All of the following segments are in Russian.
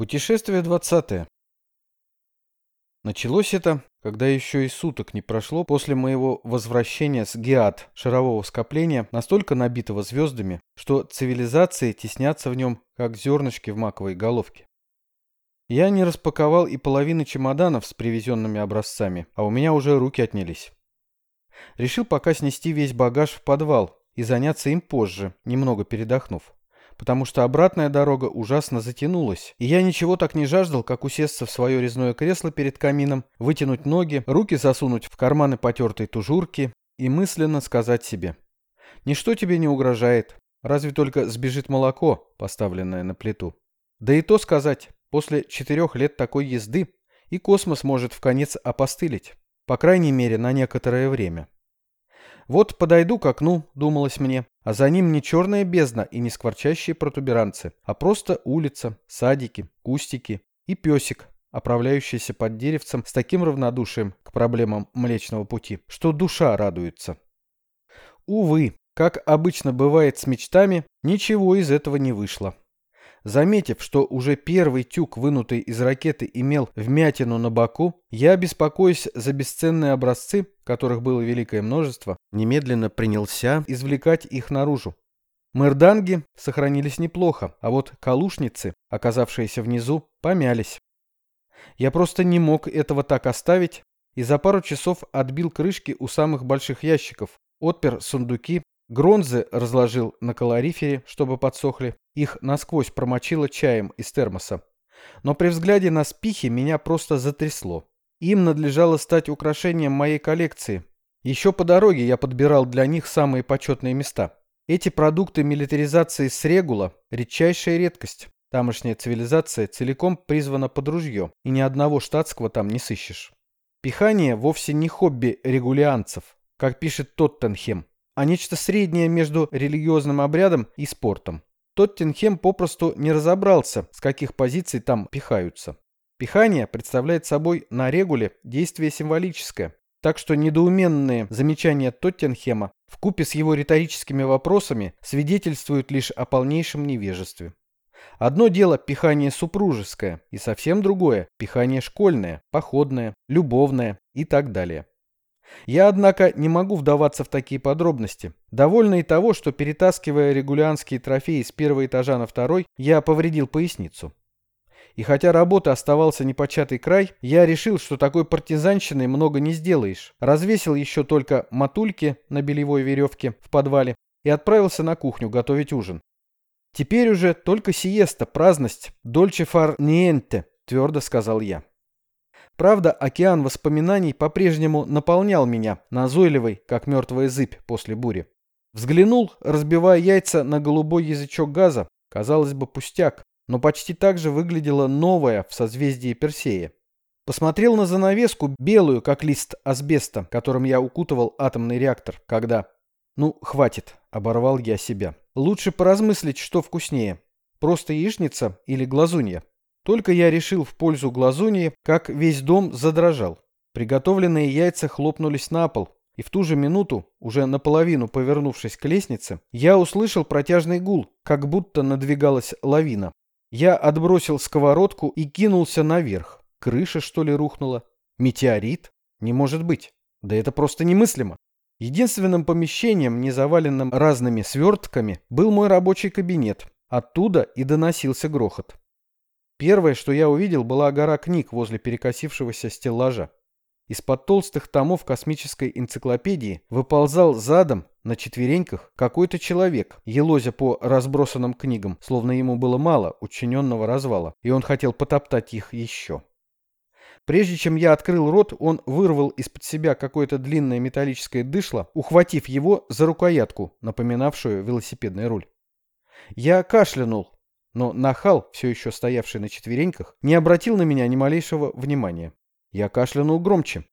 Путешествие 20. -е. Началось это, когда еще и суток не прошло после моего возвращения с Геат, шарового скопления, настолько набитого звездами, что цивилизации теснятся в нем, как зернышки в маковой головке. Я не распаковал и половины чемоданов с привезенными образцами, а у меня уже руки отнялись. Решил пока снести весь багаж в подвал и заняться им позже, немного передохнув потому что обратная дорога ужасно затянулась, и я ничего так не жаждал, как усесться в свое резное кресло перед камином, вытянуть ноги, руки засунуть в карманы потертой тужурки и мысленно сказать себе «Ничто тебе не угрожает, разве только сбежит молоко, поставленное на плиту». Да и то сказать, после четырех лет такой езды и космос может в конец опостылить, по крайней мере на некоторое время. Вот подойду к окну, думалось мне, а за ним не черная бездна и не скворчащие протуберанцы, а просто улица, садики, кустики и песик, оправляющийся под деревцем с таким равнодушием к проблемам Млечного Пути, что душа радуется. Увы, как обычно бывает с мечтами, ничего из этого не вышло. Заметив, что уже первый тюк, вынутый из ракеты, имел вмятину на боку, я, беспокоюсь за бесценные образцы, которых было великое множество, немедленно принялся извлекать их наружу. Мэрданги сохранились неплохо, а вот калушницы, оказавшиеся внизу, помялись. Я просто не мог этого так оставить и за пару часов отбил крышки у самых больших ящиков, отпер сундуки Гронзы разложил на калорифере, чтобы подсохли. Их насквозь промочило чаем из термоса. Но при взгляде на спихи меня просто затрясло. Им надлежало стать украшением моей коллекции. Еще по дороге я подбирал для них самые почетные места. Эти продукты милитаризации с регула – редчайшая редкость. Тамошняя цивилизация целиком призвана под ружье, и ни одного штатского там не сыщешь. Пихание вовсе не хобби регулианцев, как пишет Тоттенхем а нечто среднее между религиозным обрядом и спортом. Тоттенхем попросту не разобрался, с каких позиций там пихаются. Пихание представляет собой на регуле действие символическое, так что недоуменные замечания Тоттенхема в купе с его риторическими вопросами свидетельствуют лишь о полнейшем невежестве. Одно дело пихание супружеское, и совсем другое – пихание школьное, походное, любовное и так далее. Я, однако, не могу вдаваться в такие подробности. Довольно и того, что, перетаскивая регулянские трофеи с первого этажа на второй, я повредил поясницу. И хотя работа оставался непочатый край, я решил, что такой партизанщиной много не сделаешь. Развесил еще только матульки на белевой веревке в подвале и отправился на кухню готовить ужин. Теперь уже только сиеста, праздность, дольче фар ниенте, твердо сказал я. Правда, океан воспоминаний по-прежнему наполнял меня, назойливый, как мертвая зыбь после бури. Взглянул, разбивая яйца на голубой язычок газа, казалось бы, пустяк, но почти так же выглядела новая в созвездии Персея. Посмотрел на занавеску, белую, как лист асбеста, которым я укутывал атомный реактор, когда... Ну, хватит, оборвал я себя. Лучше поразмыслить, что вкуснее. Просто яичница или глазунья. Только я решил в пользу глазуньи, как весь дом задрожал. Приготовленные яйца хлопнулись на пол, и в ту же минуту, уже наполовину повернувшись к лестнице, я услышал протяжный гул, как будто надвигалась лавина. Я отбросил сковородку и кинулся наверх. Крыша, что ли, рухнула? Метеорит? Не может быть. Да это просто немыслимо. Единственным помещением, не заваленным разными свертками, был мой рабочий кабинет. Оттуда и доносился грохот. Первое, что я увидел, была гора книг возле перекосившегося стеллажа. Из-под толстых томов космической энциклопедии выползал задом на четвереньках какой-то человек, елозя по разбросанным книгам, словно ему было мало учиненного развала, и он хотел потоптать их еще. Прежде чем я открыл рот, он вырвал из-под себя какое-то длинное металлическое дышло, ухватив его за рукоятку, напоминавшую велосипедный руль. Я кашлянул, но нахал, все еще стоявший на четвереньках, не обратил на меня ни малейшего внимания. Я кашлянул громче.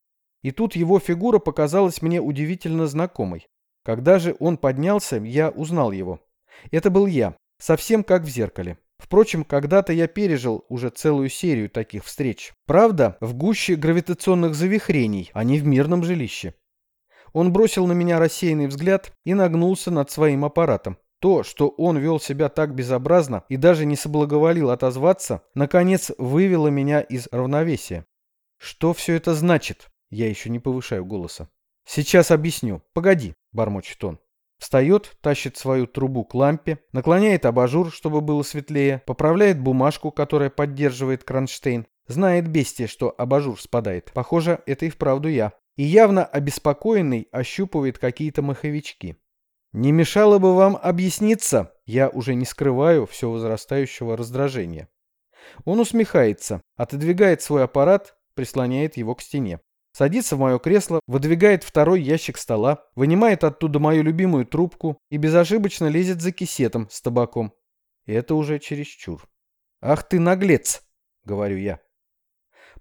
И тут его фигура показалась мне удивительно знакомой. Когда же он поднялся, я узнал его. Это был я, совсем как в зеркале. Впрочем, когда-то я пережил уже целую серию таких встреч. Правда, в гуще гравитационных завихрений, а не в мирном жилище. Он бросил на меня рассеянный взгляд и нагнулся над своим аппаратом. То, что он вел себя так безобразно и даже не соблаговолил отозваться, наконец вывело меня из равновесия. «Что все это значит?» Я еще не повышаю голоса. «Сейчас объясню. Погоди», — бормочет он. Встает, тащит свою трубу к лампе, наклоняет абажур, чтобы было светлее, поправляет бумажку, которая поддерживает кронштейн. Знает бестия, что абажур спадает. Похоже, это и вправду я. И явно обеспокоенный ощупывает какие-то маховички. Не мешало бы вам объясниться, я уже не скрываю все возрастающего раздражения. Он усмехается, отодвигает свой аппарат, прислоняет его к стене. Садится в мое кресло, выдвигает второй ящик стола, вынимает оттуда мою любимую трубку и безошибочно лезет за кисетом с табаком. И это уже чересчур. «Ах ты наглец!» — говорю я.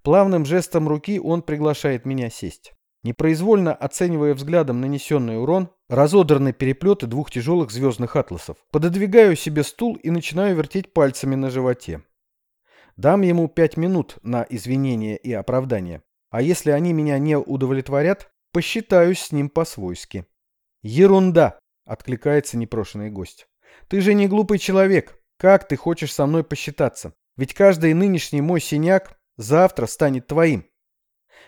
Плавным жестом руки он приглашает меня сесть. Непроизвольно оценивая взглядом нанесенный урон, разодраны переплеты двух тяжелых звездных атласов. Пододвигаю себе стул и начинаю вертеть пальцами на животе. Дам ему пять минут на извинения и оправдания. А если они меня не удовлетворят, посчитаюсь с ним по-свойски. «Ерунда!» — откликается непрошенный гость. «Ты же не глупый человек. Как ты хочешь со мной посчитаться? Ведь каждый нынешний мой синяк завтра станет твоим.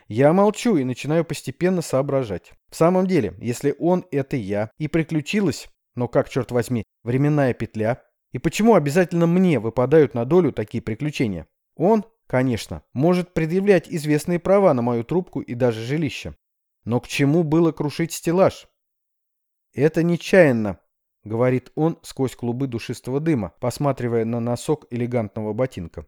Я молчу и начинаю постепенно соображать. В самом деле, если он — это я, и приключилась, но как, черт возьми, временная петля, и почему обязательно мне выпадают на долю такие приключения? Он, конечно, может предъявлять известные права на мою трубку и даже жилище. Но к чему было крушить стеллаж? «Это нечаянно», — говорит он сквозь клубы душистого дыма, посматривая на носок элегантного ботинка.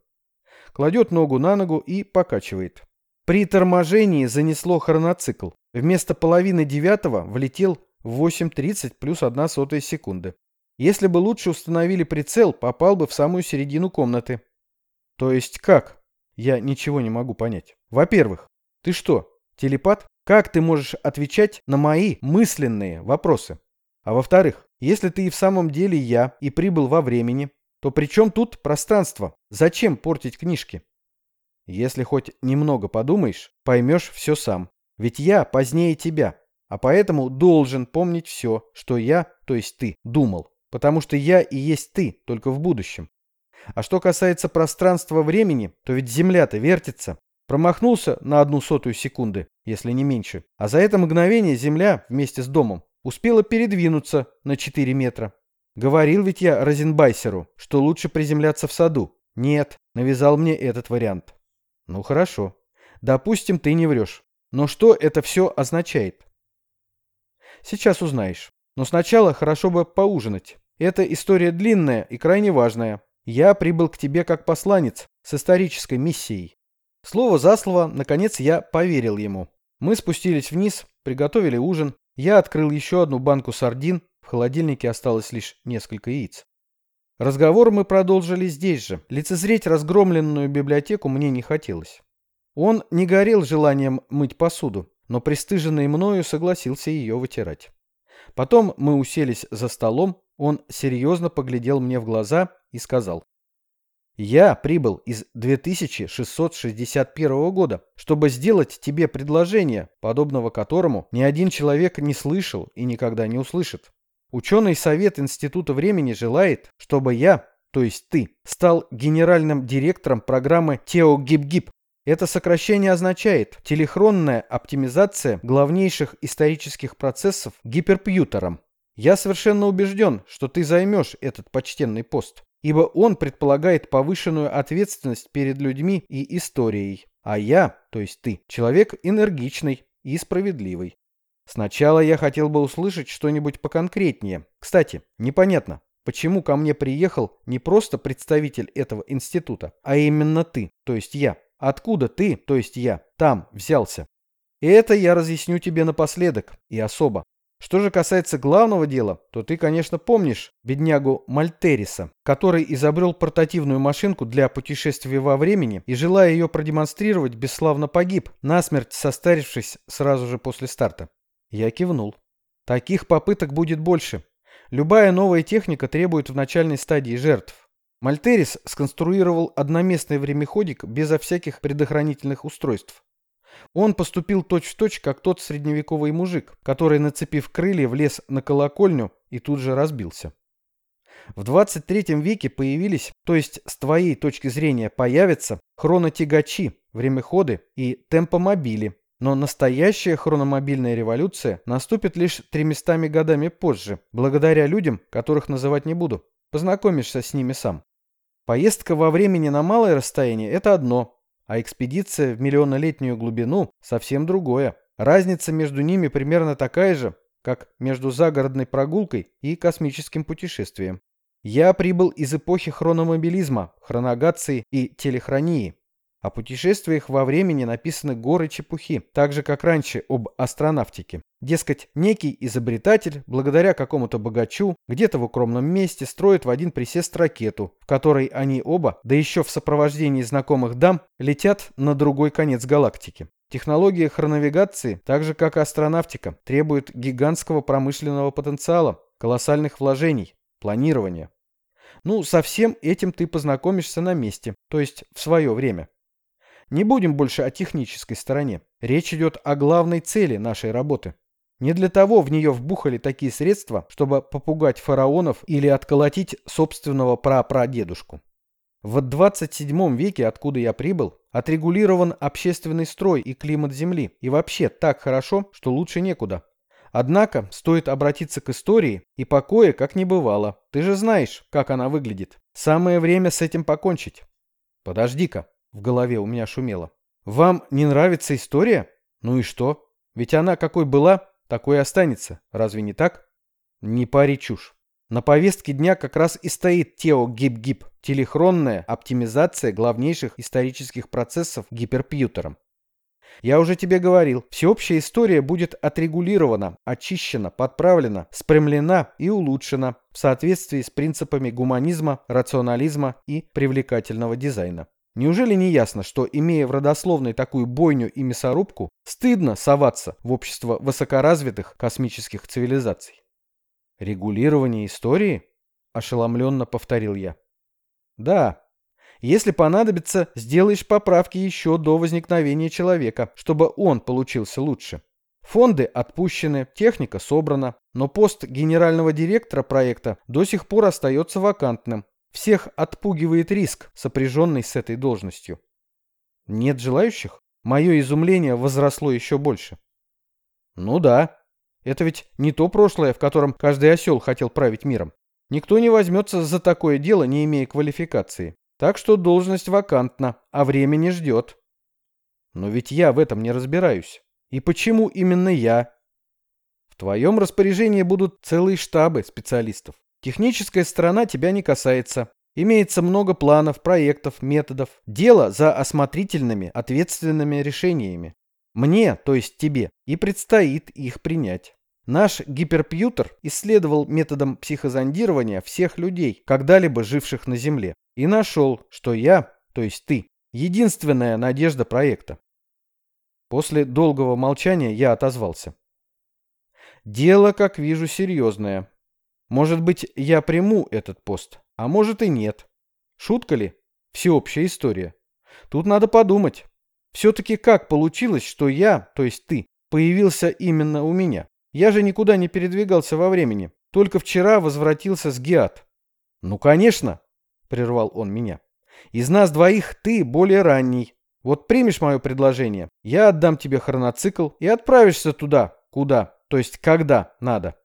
Кладет ногу на ногу и покачивает. При торможении занесло хроноцикл. Вместо половины девятого влетел 8.30 плюс 1 сотая секунды. Если бы лучше установили прицел, попал бы в самую середину комнаты. То есть как? Я ничего не могу понять. Во-первых, ты что, телепат? Как ты можешь отвечать на мои мысленные вопросы? А во-вторых, если ты и в самом деле я и прибыл во времени, то при чем тут пространство? Зачем портить книжки? Если хоть немного подумаешь, поймешь все сам. Ведь я позднее тебя, а поэтому должен помнить все, что я, то есть ты, думал. Потому что я и есть ты, только в будущем. А что касается пространства времени, то ведь Земля-то вертится. Промахнулся на одну сотую секунды, если не меньше. А за это мгновение Земля вместе с домом успела передвинуться на 4 метра. Говорил ведь я Розенбайсеру, что лучше приземляться в саду. Нет, навязал мне этот вариант. Ну хорошо. Допустим, ты не врешь. Но что это все означает? Сейчас узнаешь. Но сначала хорошо бы поужинать. Эта история длинная и крайне важная. Я прибыл к тебе как посланец с исторической миссией. Слово за слово, наконец я поверил ему. Мы спустились вниз, приготовили ужин. Я открыл еще одну банку сардин, в холодильнике осталось лишь несколько яиц. Разговор мы продолжили здесь же. Лицезреть разгромленную библиотеку мне не хотелось. Он не горел желанием мыть посуду, но пристыженный мною согласился ее вытирать. Потом мы уселись за столом, он серьезно поглядел мне в глаза и сказал. «Я прибыл из 2661 года, чтобы сделать тебе предложение, подобного которому ни один человек не слышал и никогда не услышит. Ученый совет Института времени желает, чтобы я, то есть ты, стал генеральным директором программы Теогибгиб. Это сокращение означает телехронная оптимизация главнейших исторических процессов гиперпьютером. Я совершенно убежден, что ты займешь этот почтенный пост, ибо он предполагает повышенную ответственность перед людьми и историей. А я, то есть ты, человек энергичный и справедливый. Сначала я хотел бы услышать что-нибудь поконкретнее. Кстати, непонятно, почему ко мне приехал не просто представитель этого института, а именно ты, то есть я. Откуда ты, то есть я, там взялся? И это я разъясню тебе напоследок и особо. Что же касается главного дела, то ты, конечно, помнишь беднягу Мальтериса, который изобрел портативную машинку для путешествия во времени и, желая ее продемонстрировать, бесславно погиб, насмерть состарившись сразу же после старта. Я кивнул. Таких попыток будет больше. Любая новая техника требует в начальной стадии жертв. Мальтерис сконструировал одноместный времяходик безо всяких предохранительных устройств. Он поступил точь-в-точь, -точь, как тот средневековый мужик, который, нацепив крылья, влез на колокольню и тут же разбился. В 23 веке появились, то есть с твоей точки зрения появятся, хронотягачи, времяходы и темпомобили, но настоящая хрономобильная революция наступит лишь тремястами годами позже, благодаря людям, которых называть не буду. Познакомишься с ними сам. Поездка во времени на малое расстояние – это одно, а экспедиция в миллионолетнюю глубину – совсем другое. Разница между ними примерно такая же, как между загородной прогулкой и космическим путешествием. Я прибыл из эпохи хрономобилизма, хроногации и телехронии. О путешествиях во времени написаны горы чепухи, так же, как раньше об астронавтике. Дескать, некий изобретатель, благодаря какому-то богачу, где-то в укромном месте строит в один присест ракету, в которой они оба, да еще в сопровождении знакомых дам, летят на другой конец галактики. Технология хроновигации, так же как и астронавтика, требует гигантского промышленного потенциала, колоссальных вложений, планирования. Ну, со всем этим ты познакомишься на месте, то есть в свое время. Не будем больше о технической стороне. Речь идет о главной цели нашей работы. Не для того в нее вбухали такие средства, чтобы попугать фараонов или отколотить собственного прапрадедушку. В 27 веке, откуда я прибыл, отрегулирован общественный строй и климат Земли, и вообще так хорошо, что лучше некуда. Однако стоит обратиться к истории, и покоя как не бывало. Ты же знаешь, как она выглядит. Самое время с этим покончить. Подожди-ка, в голове у меня шумело. «Вам не нравится история? Ну и что? Ведь она какой была, такой и останется. Разве не так?» «Не пари чушь. На повестке дня как раз и стоит Тео Гип-Гип, телехронная оптимизация главнейших исторических процессов гиперпьютером. Я уже тебе говорил, всеобщая история будет отрегулирована, очищена, подправлена, спрямлена и улучшена в соответствии с принципами гуманизма, рационализма и привлекательного дизайна. Неужели не ясно, что, имея в родословной такую бойню и мясорубку, стыдно соваться в общество высокоразвитых космических цивилизаций? «Регулирование истории?» – ошеломленно повторил я. «Да. Если понадобится, сделаешь поправки еще до возникновения человека, чтобы он получился лучше. Фонды отпущены, техника собрана, но пост генерального директора проекта до сих пор остается вакантным, всех отпугивает риск, сопряженный с этой должностью. Нет желающих? Мое изумление возросло еще больше. Ну да. Это ведь не то прошлое, в котором каждый осел хотел править миром. Никто не возьмется за такое дело, не имея квалификации. Так что должность вакантна, а время не ждет. Но ведь я в этом не разбираюсь. И почему именно я? В твоем распоряжении будут целые штабы специалистов. Техническая сторона тебя не касается. Имеется много планов, проектов, методов. Дело за осмотрительными, ответственными решениями. Мне, то есть тебе, и предстоит их принять. Наш гиперпьютер исследовал методом психозондирования всех людей, когда-либо живших на Земле, и нашел, что я, то есть ты, единственная надежда проекта. После долгого молчания я отозвался. Дело, как вижу, серьезное. Может быть, я приму этот пост, а может и нет. Шутка ли? Всеобщая история. Тут надо подумать. Все-таки как получилось, что я, то есть ты, появился именно у меня? Я же никуда не передвигался во времени. Только вчера возвратился с Геат. Ну, конечно, прервал он меня. Из нас двоих ты более ранний. Вот примешь мое предложение, я отдам тебе хроноцикл и отправишься туда, куда, то есть когда надо.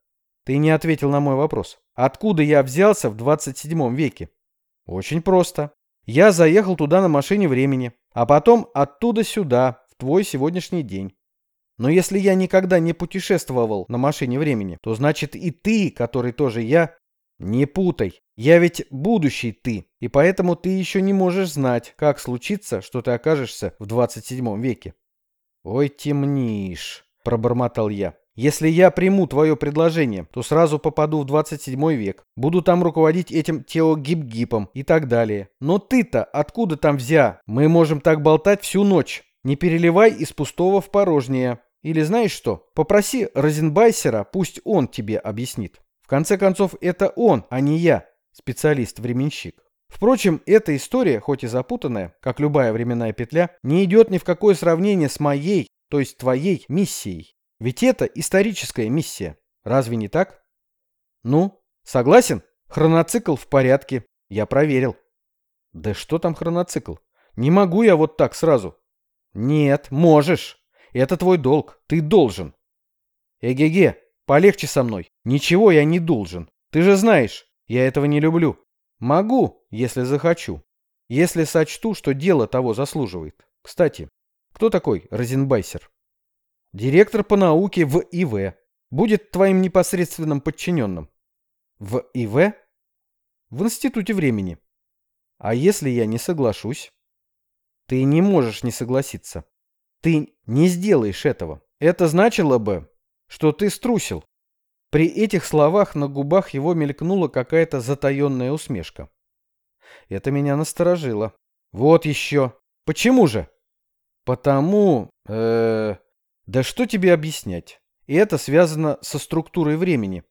Ты не ответил на мой вопрос. Откуда я взялся в 27 веке? Очень просто. Я заехал туда на машине времени, а потом оттуда сюда, в твой сегодняшний день. Но если я никогда не путешествовал на машине времени, то значит и ты, который тоже я, не путай. Я ведь будущий ты, и поэтому ты еще не можешь знать, как случится, что ты окажешься в 27 веке. Ой, темнишь, пробормотал я. Если я приму твое предложение, то сразу попаду в 27 век, буду там руководить этим теогип-гипом и так далее. Но ты-то откуда там взя? Мы можем так болтать всю ночь. Не переливай из пустого в порожнее. Или знаешь что? Попроси Розенбайсера, пусть он тебе объяснит. В конце концов, это он, а не я, специалист-временщик. Впрочем, эта история, хоть и запутанная, как любая временная петля, не идет ни в какое сравнение с моей, то есть твоей, миссией. Ведь это историческая миссия. Разве не так? Ну, согласен? Хроноцикл в порядке. Я проверил. Да что там хроноцикл? Не могу я вот так сразу. Нет, можешь. Это твой долг. Ты должен. Эге-ге, полегче со мной. Ничего я не должен. Ты же знаешь, я этого не люблю. Могу, если захочу. Если сочту, что дело того заслуживает. Кстати, кто такой Розенбайсер? Директор по науке в ИВ будет твоим непосредственным подчиненным. В ИВ? В Институте времени. А если я не соглашусь? Ты не можешь не согласиться. Ты не сделаешь этого. Это значило бы, что ты струсил. При этих словах на губах его мелькнула какая-то затаенная усмешка. Это меня насторожило. Вот еще. Почему же? Потому... Э -э да что тебе объяснять? И это связано со структурой времени.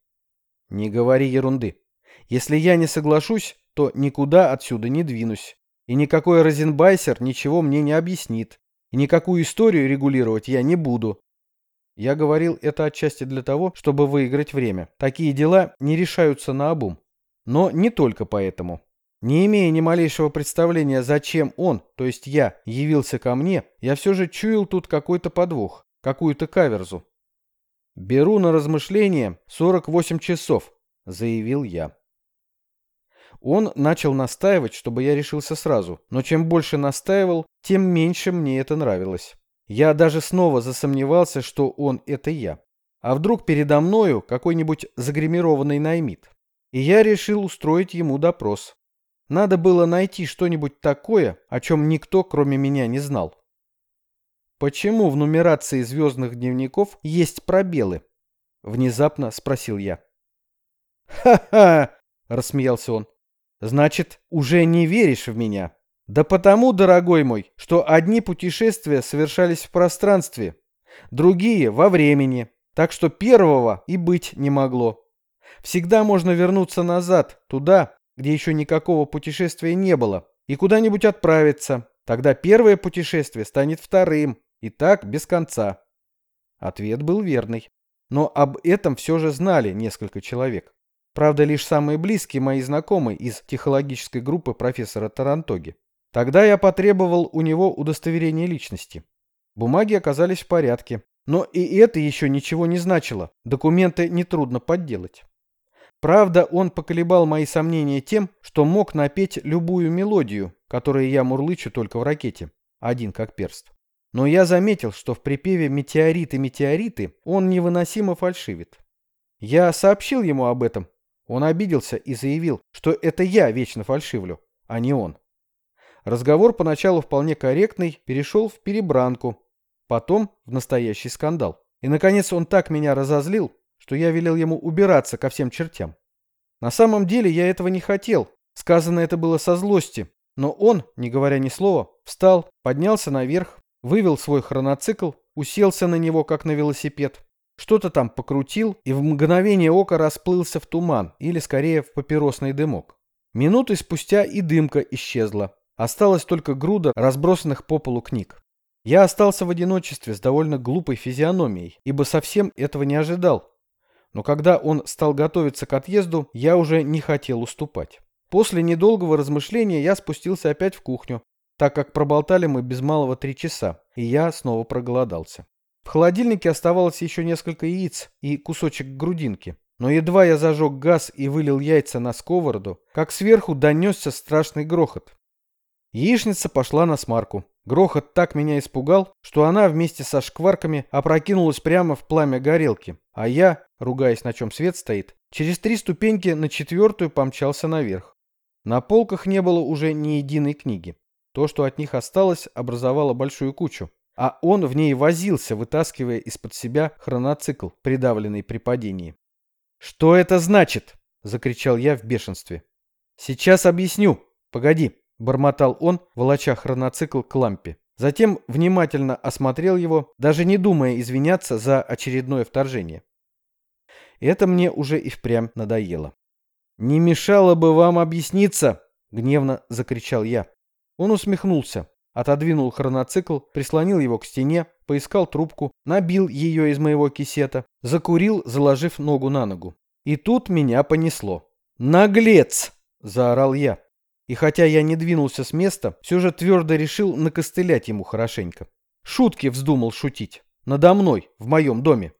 Не говори ерунды. Если я не соглашусь, то никуда отсюда не двинусь. И никакой Розенбайсер ничего мне не объяснит. И никакую историю регулировать я не буду. Я говорил это отчасти для того, чтобы выиграть время. Такие дела не решаются на обум. Но не только поэтому. Не имея ни малейшего представления, зачем он, то есть я, явился ко мне, я все же чуял тут какой-то подвох какую-то каверзу. «Беру на размышление 48 часов», — заявил я. Он начал настаивать, чтобы я решился сразу, но чем больше настаивал, тем меньше мне это нравилось. Я даже снова засомневался, что он — это я. А вдруг передо мною какой-нибудь загримированный наймит? И я решил устроить ему допрос. Надо было найти что-нибудь такое, о чем никто, кроме меня, не знал. Почему в нумерации звездных дневников есть пробелы? Внезапно спросил я. Ха-ха! Рассмеялся он. Значит, уже не веришь в меня? Да потому, дорогой мой, что одни путешествия совершались в пространстве, другие во времени, так что первого и быть не могло. Всегда можно вернуться назад, туда, где еще никакого путешествия не было, и куда-нибудь отправиться. Тогда первое путешествие станет вторым, и так без конца. Ответ был верный. Но об этом все же знали несколько человек. Правда, лишь самые близкие мои знакомые из психологической группы профессора Тарантоги. Тогда я потребовал у него удостоверение личности. Бумаги оказались в порядке, но и это еще ничего не значило, документы нетрудно подделать. Правда, он поколебал мои сомнения тем, что мог напеть любую мелодию, которую я мурлычу только в ракете, один как перст. Но я заметил, что в припеве «Метеориты, метеориты» он невыносимо фальшивит. Я сообщил ему об этом. Он обиделся и заявил, что это я вечно фальшивлю, а не он. Разговор поначалу вполне корректный перешел в перебранку, потом в настоящий скандал. И, наконец, он так меня разозлил, что я велел ему убираться ко всем чертям. На самом деле я этого не хотел, сказано это было со злости, но он, не говоря ни слова, встал, поднялся наверх, вывел свой хроноцикл, уселся на него, как на велосипед, что-то там покрутил и в мгновение ока расплылся в туман, или скорее в папиросный дымок. Минуты спустя и дымка исчезла. Осталась только груда разбросанных по полу книг. Я остался в одиночестве с довольно глупой физиономией, ибо совсем этого не ожидал. Но когда он стал готовиться к отъезду, я уже не хотел уступать. После недолгого размышления я спустился опять в кухню, так как проболтали мы без малого три часа, и я снова проголодался. В холодильнике оставалось еще несколько яиц и кусочек грудинки. Но едва я зажег газ и вылил яйца на сковороду, как сверху донесся страшный грохот. Яичница пошла на смарку. Грохот так меня испугал, что она вместе со шкварками опрокинулась прямо в пламя горелки, а я, ругаясь, на чем свет стоит, через три ступеньки на четвертую помчался наверх. На полках не было уже ни единой книги. То, что от них осталось, образовало большую кучу. А он в ней возился, вытаскивая из-под себя хроноцикл, придавленный при падении. «Что это значит?» – закричал я в бешенстве. «Сейчас объясню. Погоди», – бормотал он, волоча хроноцикл к лампе. Затем внимательно осмотрел его, даже не думая извиняться за очередное вторжение. Это мне уже и впрямь надоело. «Не мешало бы вам объясниться!» — гневно закричал я. Он усмехнулся, отодвинул хроноцикл, прислонил его к стене, поискал трубку, набил ее из моего кисета, закурил, заложив ногу на ногу. И тут меня понесло. «Наглец!» – заорал я. И хотя я не двинулся с места, все же твердо решил накостылять ему хорошенько. Шутки вздумал шутить. Надо мной, в моем доме.